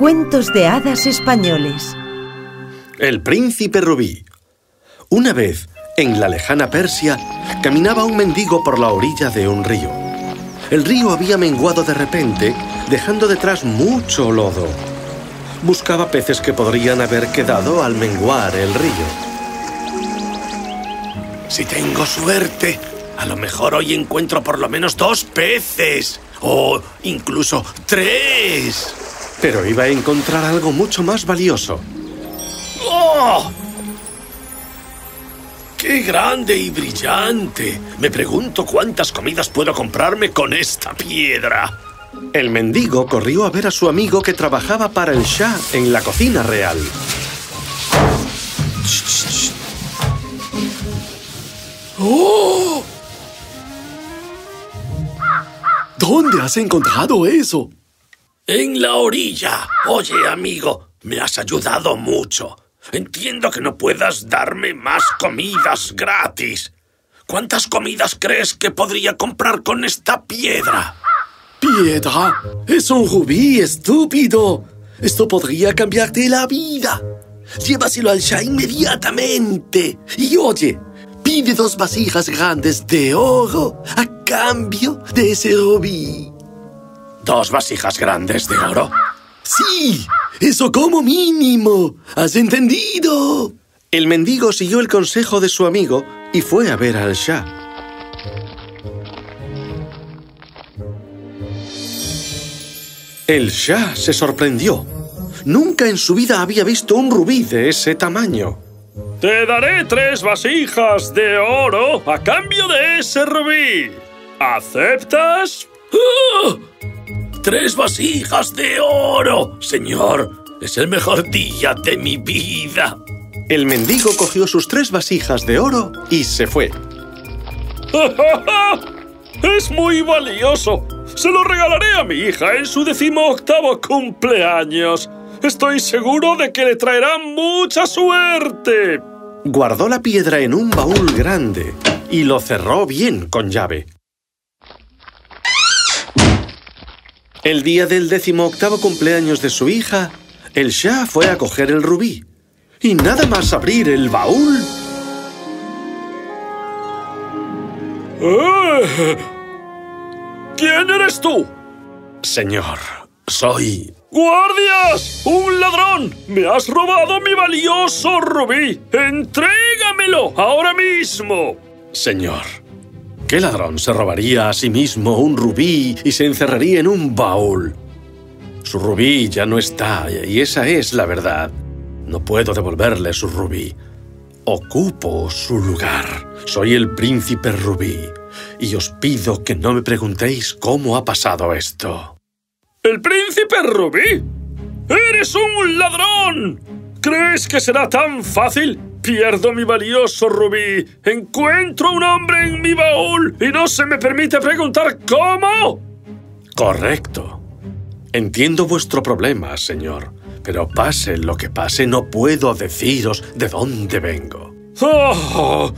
Cuentos de hadas españoles. El príncipe Rubí. Una vez, en la lejana Persia, caminaba un mendigo por la orilla de un río. El río había menguado de repente, dejando detrás mucho lodo. Buscaba peces que podrían haber quedado al menguar el río. Si tengo suerte, a lo mejor hoy encuentro por lo menos dos peces. O incluso tres. Pero iba a encontrar algo mucho más valioso. ¡Oh! ¡Qué grande y brillante! Me pregunto cuántas comidas puedo comprarme con esta piedra. El mendigo corrió a ver a su amigo que trabajaba para el Shah en la cocina real. ¡Oh! ¿Dónde has encontrado eso? En la orilla. Oye, amigo, me has ayudado mucho. Entiendo que no puedas darme más comidas gratis. ¿Cuántas comidas crees que podría comprar con esta piedra? ¿Piedra? Es un rubí, estúpido. Esto podría cambiarte la vida. Llévaselo al Shah inmediatamente. Y oye, pide dos vasijas grandes de oro a cambio de ese rubí. ¿Dos vasijas grandes de oro? Sí, eso como mínimo. ¿Has entendido? El mendigo siguió el consejo de su amigo y fue a ver al Shah. El Shah se sorprendió. Nunca en su vida había visto un rubí de ese tamaño. Te daré tres vasijas de oro a cambio de ese rubí. ¿Aceptas? ¡Ah! ¡Tres vasijas de oro! Señor, es el mejor día de mi vida. El mendigo cogió sus tres vasijas de oro y se fue. ¡Es muy valioso! Se lo regalaré a mi hija en su decimoctavo cumpleaños. Estoy seguro de que le traerá mucha suerte. Guardó la piedra en un baúl grande y lo cerró bien con llave. El día del decimoctavo cumpleaños de su hija, el Shah fue a coger el rubí. Y nada más abrir el baúl... ¡Eh! ¿Quién eres tú? Señor, soy... ¡Guardias! ¡Un ladrón! ¡Me has robado mi valioso rubí! ¡Entrégamelo ahora mismo! Señor, ¿qué ladrón se robaría a sí mismo un rubí y se encerraría en un baúl? Su rubí ya no está, y esa es la verdad. No puedo devolverle su rubí. Ocupo su lugar. Soy el príncipe rubí, y os pido que no me preguntéis cómo ha pasado esto. ¿El príncipe Rubí? ¡Eres un ladrón! ¿Crees que será tan fácil? Pierdo mi valioso rubí, encuentro un hombre en mi baúl y no se me permite preguntar cómo. Correcto. Entiendo vuestro problema, señor, pero pase lo que pase, no puedo deciros de dónde vengo. Oh,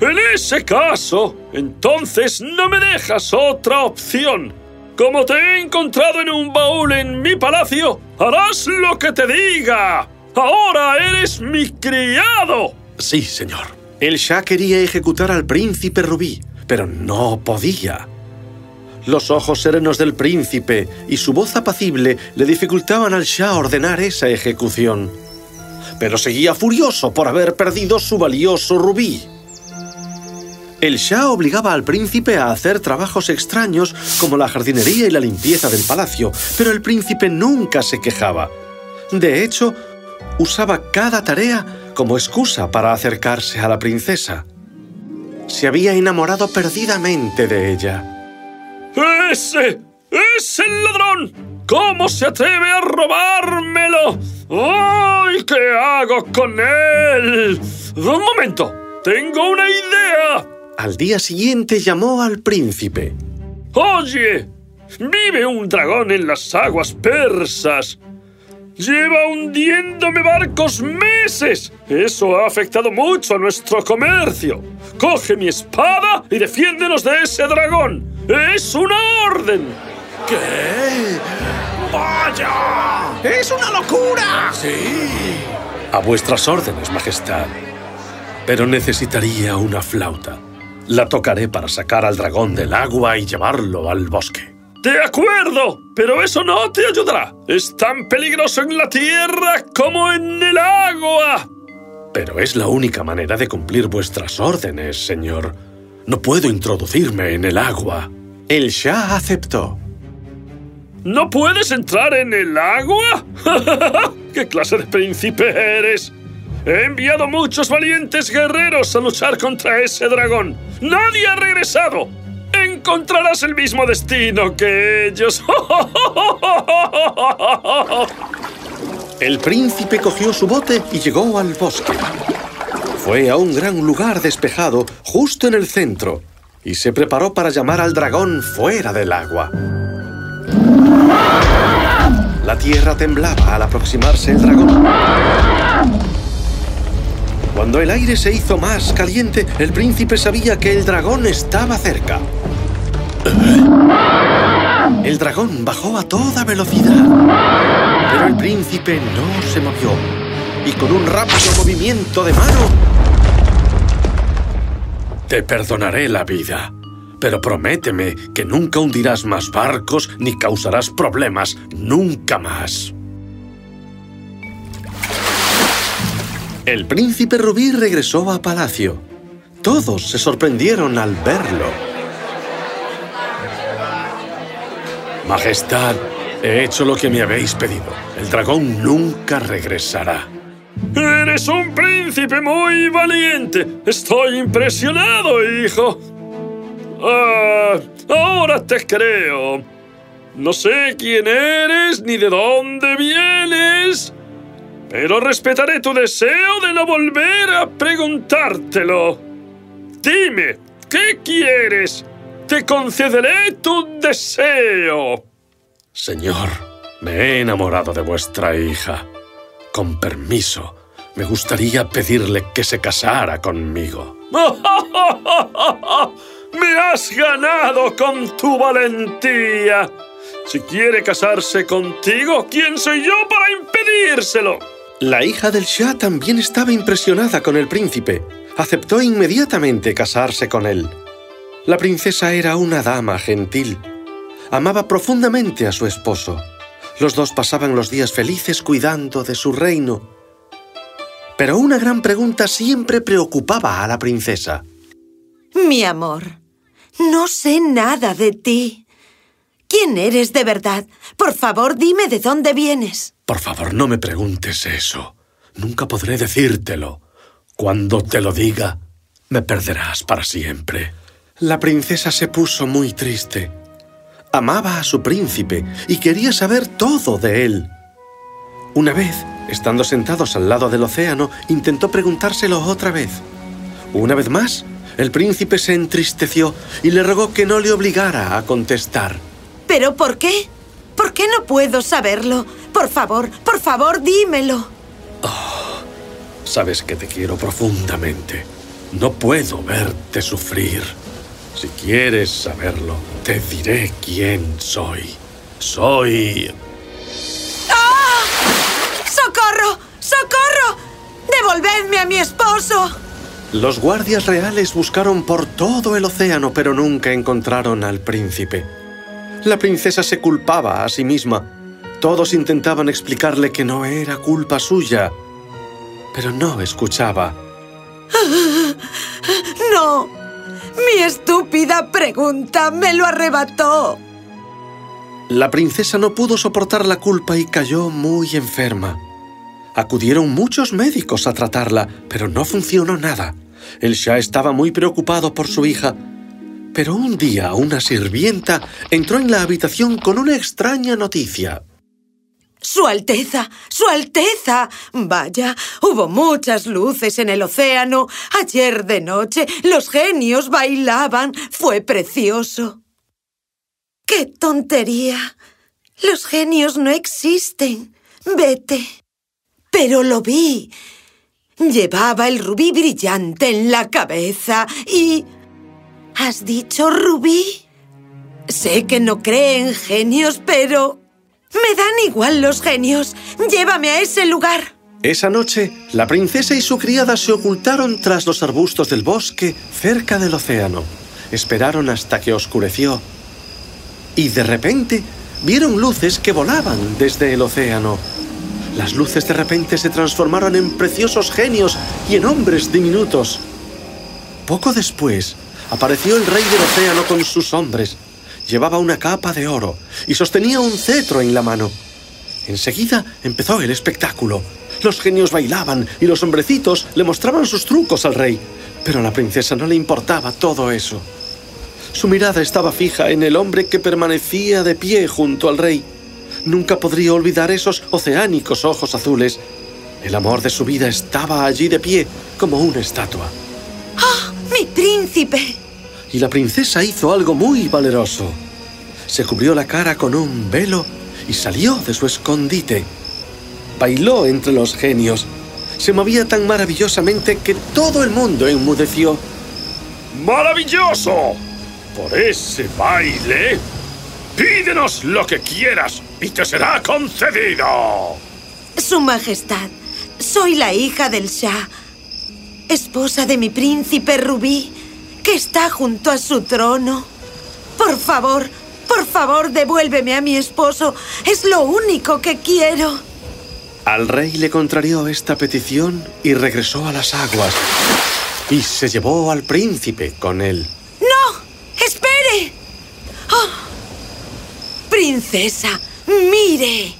en ese caso, entonces no me dejas otra opción. Como te he encontrado en un baúl en mi palacio, harás lo que te diga. Ahora eres mi criado. Sí, señor. El Shah quería ejecutar al príncipe Rubí, pero no podía. Los ojos serenos del príncipe y su voz apacible le dificultaban al Shah ordenar esa ejecución. Pero seguía furioso por haber perdido su valioso rubí. El Shah obligaba al príncipe a hacer trabajos extraños como la jardinería y la limpieza del palacio, pero el príncipe nunca se quejaba. De hecho, usaba cada tarea como excusa para acercarse a la princesa. Se había enamorado perdidamente de ella. ¡Ese! ¡Es el ladrón! ¿Cómo se atreve a robármelo? ¡Ay! ¿Qué hago con él? Un momento. Tengo una idea. Al día siguiente llamó al príncipe. Oye, vive un dragón en las aguas persas. Lleva hundiéndome barcos meses. Eso ha afectado mucho a nuestro comercio. Coge mi espada y defiéndenos de ese dragón. Es una orden. ¿Qué? ¡Vaya! ¡Es una locura! Sí. A vuestras órdenes, Majestad. Pero necesitaría una flauta. La tocaré para sacar al dragón del agua y llevarlo al bosque. De acuerdo, pero eso no te ayudará. Es tan peligroso en la tierra como en el agua. Pero es la única manera de cumplir vuestras órdenes, señor. No puedo introducirme en el agua. El Shah aceptó. ¿No puedes entrar en el agua? ¿Qué clase de príncipe eres? He enviado muchos valientes guerreros a luchar contra ese dragón. ¡Nadie ha regresado! Encontrarás el mismo destino que ellos. El príncipe cogió su bote y llegó al bosque. Fue a un gran lugar despejado, justo en el centro, y se preparó para llamar al dragón fuera del agua. La tierra temblaba al aproximarse el dragón. Cuando el aire se hizo más caliente, el príncipe sabía que el dragón estaba cerca. El dragón bajó a toda velocidad, pero el príncipe no se movió y con un rápido movimiento de mano... Te perdonaré la vida, pero prométeme que nunca hundirás más barcos ni causarás problemas nunca más. El príncipe Rubí regresó a palacio. Todos se sorprendieron al verlo. Majestad, he hecho lo que me habéis pedido. El dragón nunca regresará. Eres un príncipe muy valiente. Estoy impresionado, hijo. Ah, ahora te creo. No sé quién eres ni de dónde vienes, pero respetaré tu deseo de no volver a preguntártelo. Dime, ¿qué quieres? Te concederé tu deseo. Señor, me he enamorado de vuestra hija. Con permiso, me gustaría pedirle que se casara conmigo. ¡Me has ganado con tu valentía! Si quiere casarse contigo, ¿quién soy yo para impedírselo? La hija del Shah también estaba impresionada con el príncipe. Aceptó inmediatamente casarse con él. La princesa era una dama gentil. Amaba profundamente a su esposo. Los dos pasaban los días felices cuidando de su reino. Pero una gran pregunta siempre preocupaba a la princesa. Mi amor, no sé nada de ti. ¿Quién eres de verdad? Por favor, dime de dónde vienes. Por favor, no me preguntes eso. Nunca podré decírtelo. Cuando te lo diga, me perderás para siempre. La princesa se puso muy triste. Amaba a su príncipe y quería saber todo de él. Una vez, estando sentados al lado del océano, intentó preguntárselo otra vez. Una vez más, el príncipe se entristeció y le rogó que no le obligara a contestar. ¿Pero por qué? ¿Por qué no puedo saberlo? Por favor, por favor, dímelo. Oh, sabes que te quiero profundamente. No puedo verte sufrir. Si quieres saberlo, te diré quién soy. Soy... ¡Ah! ¡Socorro! ¡Socorro! ¡Devolvedme a mi esposo! Los guardias reales buscaron por todo el océano, pero nunca encontraron al príncipe. La princesa se culpaba a sí misma. Todos intentaban explicarle que no era culpa suya, pero no escuchaba. ¡No! Mi estúpida pregunta me lo arrebató. La princesa no pudo soportar la culpa y cayó muy enferma. Acudieron muchos médicos a tratarla, pero no funcionó nada. El Shah estaba muy preocupado por su hija. Pero un día una sirvienta entró en la habitación con una extraña noticia. ¡Su Alteza! ¡Su Alteza! Vaya, hubo muchas luces en el océano. Ayer de noche los genios bailaban. Fue precioso. ¡Qué tontería! Los genios no existen. Vete. Pero lo vi. Llevaba el rubí brillante en la cabeza y... ¿Has dicho rubí? Sé que no cree en genios, pero... Me dan igual los genios. Llévame a ese lugar. Esa noche, la princesa y su criada se ocultaron tras los arbustos del bosque cerca del océano. Esperaron hasta que oscureció. Y de repente, vieron luces que volaban desde el océano. Las luces de repente se transformaron en preciosos genios y en hombres diminutos. Poco después, apareció el rey del océano con sus hombres. Llevaba una capa de oro y sostenía un cetro en la mano. Enseguida empezó el espectáculo. Los genios bailaban y los hombrecitos le mostraban sus trucos al rey. Pero a la princesa no le importaba todo eso. Su mirada estaba fija en el hombre que permanecía de pie junto al rey. Nunca podría olvidar esos oceánicos ojos azules. El amor de su vida estaba allí de pie, como una estatua. ¡Ah, mi príncipe! Y la princesa hizo algo muy valeroso. Se cubrió la cara con un velo y salió de su escondite. Bailó entre los genios. Se movía tan maravillosamente que todo el mundo enmudeció. ¡Maravilloso! Por ese baile, pídenos lo que quieras y te será concedido. Su Majestad, soy la hija del Shah, esposa de mi príncipe Rubí, que está junto a su trono. Por favor, por favor, devuélveme a mi esposo. Es lo único que quiero. Al rey le contrarió esta petición y regresó a las aguas. Y se llevó al príncipe con él. ¡No! ¡Espere! ¡Oh! ¡Princesa! ¡Mire!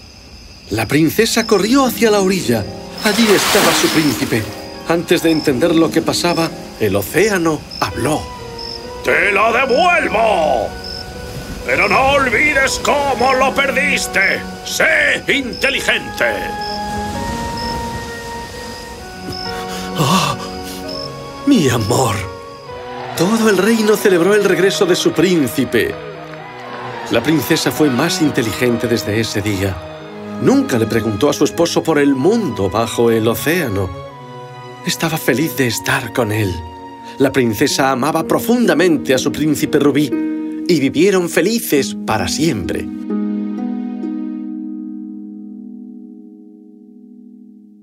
La princesa corrió hacia la orilla. Allí estaba su príncipe. Antes de entender lo que pasaba, el océano habló. ¡Te lo devuelvo! Pero no olvides cómo lo perdiste. Sé inteligente. ¡Oh! ¡Mi amor! Todo el reino celebró el regreso de su príncipe. La princesa fue más inteligente desde ese día. Nunca le preguntó a su esposo por el mundo bajo el océano. Estaba feliz de estar con él. La princesa amaba profundamente a su príncipe rubí y vivieron felices para siempre.